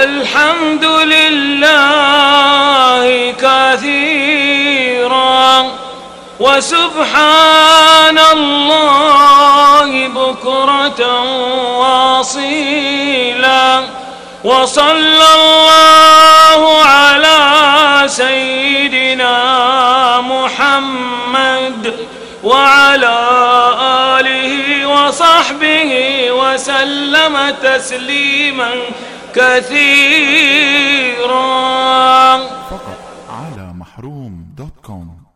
والحمد لله كثيرا وسبحان الله بكرة واصيلا وصلى الله على سيدنا محمد وعلى آله وصحبه وسلم تسليما كثيرا. فقط على محروم دوت كوم.